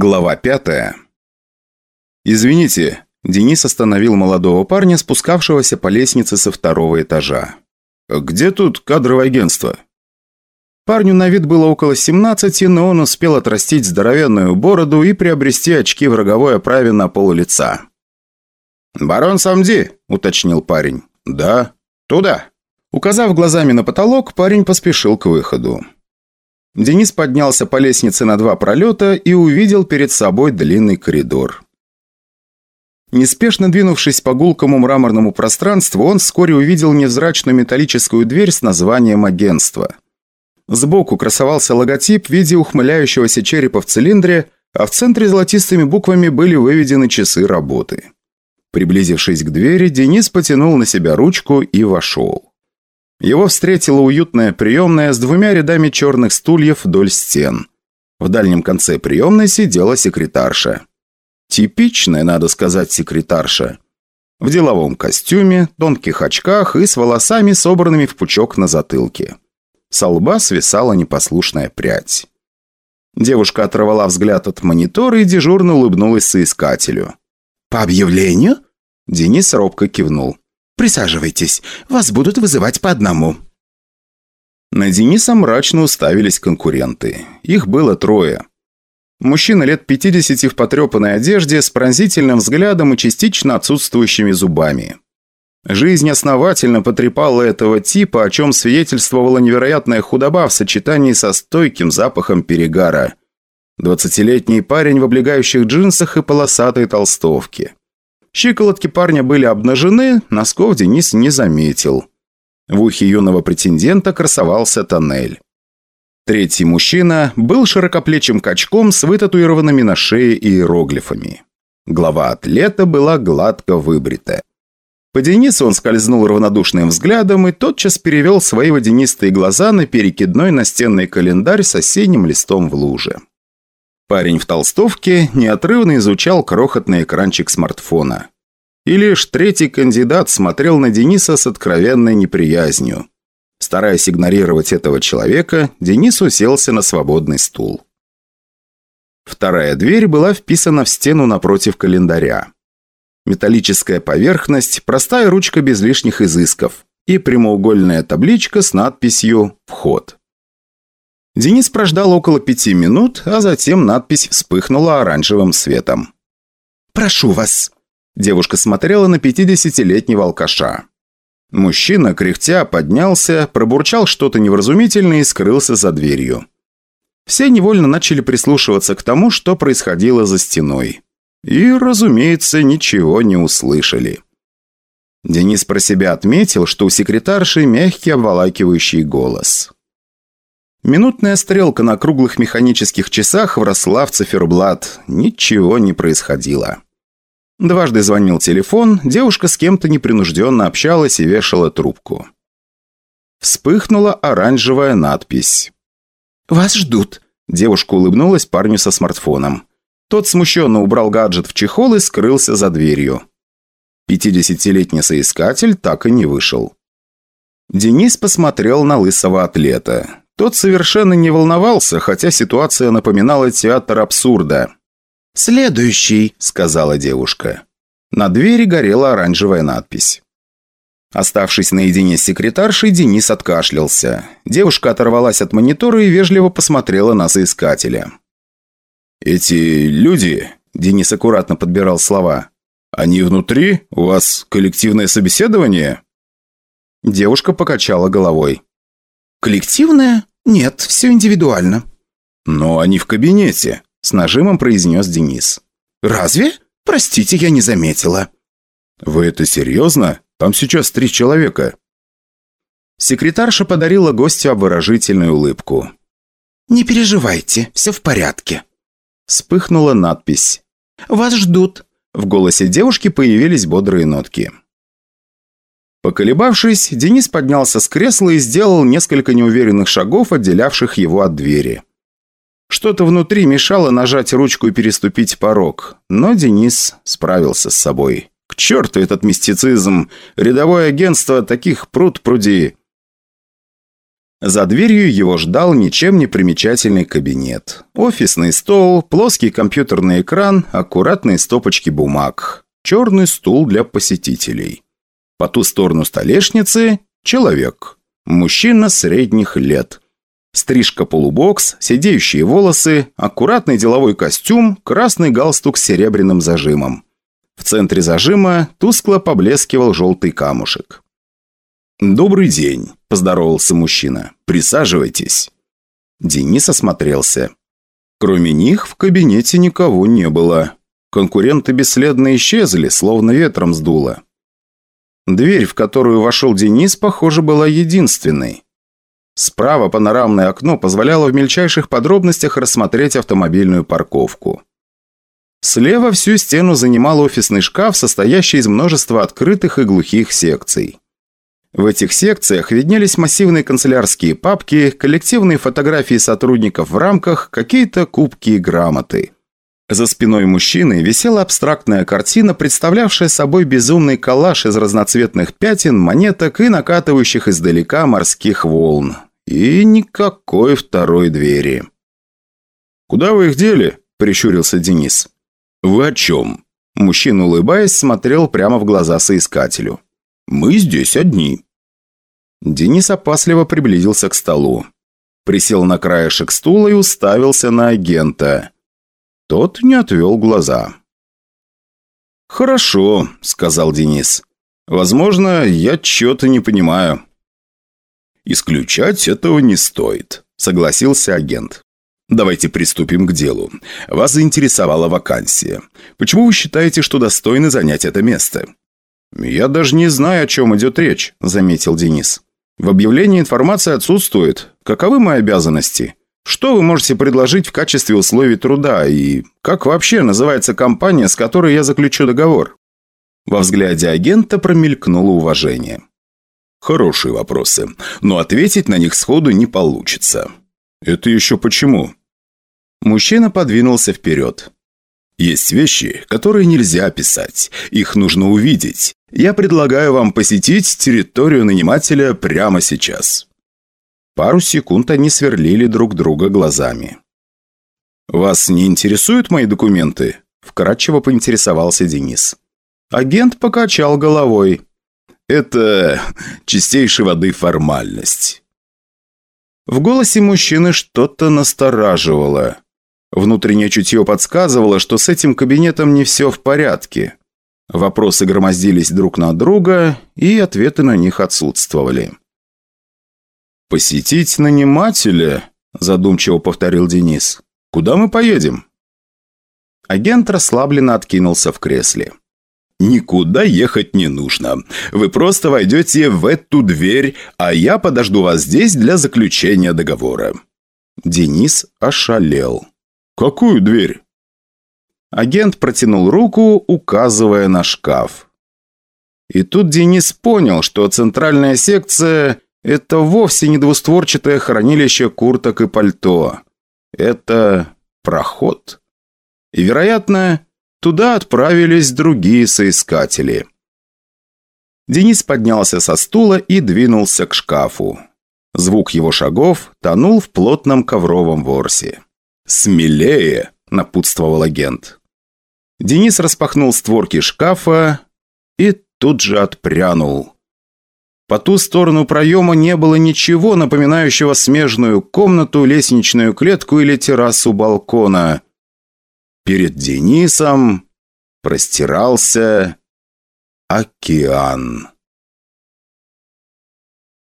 Глава пятая. «Извините», – Денис остановил молодого парня, спускавшегося по лестнице со второго этажа. «Где тут кадровое агентство?» Парню на вид было около 17, но он успел отрастить здоровенную бороду и приобрести очки в роговой оправе на полу лица. «Барон Самди», – уточнил парень. «Да». «Туда». Указав глазами на потолок, парень поспешил к выходу. Денис поднялся по лестнице на два пролета и увидел перед собой длинный коридор. Неспешно двинувшись по гулкому мраморному пространству, он вскоре увидел невзрачную металлическую дверь с названием агентства. Сбоку красовался логотип в виде ухмыляющегося черепа в цилиндре, а в центре золотистыми буквами были выведены часы работы. Приблизившись к двери, Денис потянул на себя ручку и вошел. Его встретила уютная приемная с двумя рядами черных стульев вдоль стен. В дальнем конце приемной сидела секретарша. Типичная, надо сказать, секретарша. В деловом костюме, тонких очках и с волосами, собранными в пучок на затылке. Со лба свисала непослушная прядь. Девушка оторвала взгляд от монитора и дежурно улыбнулась соискателю. «По объявлению?» Денис робко кивнул. Присаживайтесь, вас будут вызывать по одному». На Дениса мрачно уставились конкуренты. Их было трое. Мужчина лет 50 в потрепанной одежде, с пронзительным взглядом и частично отсутствующими зубами. Жизнь основательно потрепала этого типа, о чем свидетельствовала невероятная худоба в сочетании со стойким запахом перегара. Двадцатилетний парень в облегающих джинсах и полосатой толстовке. Щиколотки парня были обнажены, носков Денис не заметил. В ухе юного претендента красовался тоннель. Третий мужчина был широкоплечим качком с вытатуированными на шее иероглифами. Глава атлета была гладко выбрита. По Денису он скользнул равнодушным взглядом и тотчас перевел свои водянистые глаза на перекидной настенный календарь с осенним листом в луже. Парень в толстовке неотрывно изучал крохотный экранчик смартфона. И лишь третий кандидат смотрел на Дениса с откровенной неприязнью. Стараясь игнорировать этого человека, Денис уселся на свободный стул. Вторая дверь была вписана в стену напротив календаря. Металлическая поверхность, простая ручка без лишних изысков и прямоугольная табличка с надписью «Вход». Денис прождал около пяти минут, а затем надпись вспыхнула оранжевым светом. «Прошу вас!» Девушка смотрела на пятидесятилетнего алкаша. Мужчина, кряхтя, поднялся, пробурчал что-то невразумительное и скрылся за дверью. Все невольно начали прислушиваться к тому, что происходило за стеной. И, разумеется, ничего не услышали. Денис про себя отметил, что у секретарши мягкий обволакивающий голос. Минутная стрелка на круглых механических часах вросла в циферблат. Ничего не происходило. Дважды звонил телефон, девушка с кем-то непринужденно общалась и вешала трубку. Вспыхнула оранжевая надпись. «Вас ждут», – девушка улыбнулась парню со смартфоном. Тот смущенно убрал гаджет в чехол и скрылся за дверью. Пятидесятилетний соискатель так и не вышел. Денис посмотрел на лысого атлета. Тот совершенно не волновался, хотя ситуация напоминала театр абсурда. «Следующий», — сказала девушка. На двери горела оранжевая надпись. Оставшись наедине с секретаршей, Денис откашлялся. Девушка оторвалась от монитора и вежливо посмотрела на соискателя. «Эти люди...» – Денис аккуратно подбирал слова. «Они внутри? У вас коллективное собеседование?» Девушка покачала головой. «Коллективное? Нет, все индивидуально». «Но они в кабинете», – с нажимом произнес Денис. «Разве? Простите, я не заметила». «Вы это серьезно? Там сейчас три человека». Секретарша подарила гостю обворожительную улыбку. «Не переживайте, все в порядке». Вспыхнула надпись. «Вас ждут». В голосе девушки появились бодрые нотки. Поколебавшись, Денис поднялся с кресла и сделал несколько неуверенных шагов, отделявших его от двери. Что-то внутри мешало нажать ручку и переступить порог, но Денис справился с собой. К черту этот мистицизм! Рядовое агентство таких пруд пруди. За дверью его ждал ничем не примечательный кабинет. Офисный стол, плоский компьютерный экран, аккуратные стопочки бумаг. Черный стул для посетителей. По ту сторону столешницы – человек. Мужчина средних лет. Стрижка полубокс, сидеющие волосы, аккуратный деловой костюм, красный галстук с серебряным зажимом. В центре зажима тускло поблескивал желтый камушек. «Добрый день», – поздоровался мужчина. «Присаживайтесь». Денис осмотрелся. Кроме них в кабинете никого не было. Конкуренты бесследно исчезли, словно ветром сдуло. Дверь, в которую вошел Денис, похоже, была единственной. Справа панорамное окно позволяло в мельчайших подробностях рассмотреть автомобильную парковку. Слева всю стену занимал офисный шкаф, состоящий из множества открытых и глухих секций. В этих секциях виднелись массивные канцелярские папки, коллективные фотографии сотрудников в рамках, какие-то кубки и грамоты. За спиной мужчины висела абстрактная картина, представлявшая собой безумный коллаж из разноцветных пятен, монеток и накатывающих издалека морских волн. И никакой второй двери. «Куда вы их дели?» – прищурился Денис. «Вы о чем?» Мужчина, улыбаясь, смотрел прямо в глаза соискателю. Мы здесь одни». Денис опасливо приблизился к столу. Присел на краешек стула и уставился на агента. Тот не отвел глаза. «Хорошо», — сказал Денис. «Возможно, я чего-то не понимаю». «Исключать этого не стоит», — согласился агент. «Давайте приступим к делу. Вас заинтересовала вакансия. Почему вы считаете, что достойны занять это место? «Я даже не знаю, о чем идет речь», – заметил Денис. «В объявлении информация отсутствует. Каковы мои обязанности? Что вы можете предложить в качестве условий труда и как вообще называется компания, с которой я заключу договор?» Во взгляде агента промелькнуло уважение. «Хорошие вопросы, но ответить на них сходу не получится». «Это еще почему?» Мужчина подвинулся вперед. Есть вещи, которые нельзя описать. Их нужно увидеть. Я предлагаю вам посетить территорию нанимателя прямо сейчас». Пару секунд они сверлили друг друга глазами. «Вас не интересуют мои документы?» Вкратчиво поинтересовался Денис. Агент покачал головой. «Это чистейшей воды формальность». В голосе мужчины что-то настораживало. Внутреннее чутье подсказывало, что с этим кабинетом не все в порядке. Вопросы громоздились друг на друга, и ответы на них отсутствовали. «Посетить нанимателя?» – задумчиво повторил Денис. «Куда мы поедем?» Агент расслабленно откинулся в кресле. «Никуда ехать не нужно. Вы просто войдете в эту дверь, а я подожду вас здесь для заключения договора». Денис ошалел. «Какую дверь?» Агент протянул руку, указывая на шкаф. И тут Денис понял, что центральная секция – это вовсе не двустворчатое хранилище курток и пальто. Это проход. И, вероятно, туда отправились другие соискатели. Денис поднялся со стула и двинулся к шкафу. Звук его шагов тонул в плотном ковровом ворсе. «Смелее!» – напутствовал агент. Денис распахнул створки шкафа и тут же отпрянул. По ту сторону проема не было ничего, напоминающего смежную комнату, лестничную клетку или террасу балкона. Перед Денисом простирался океан.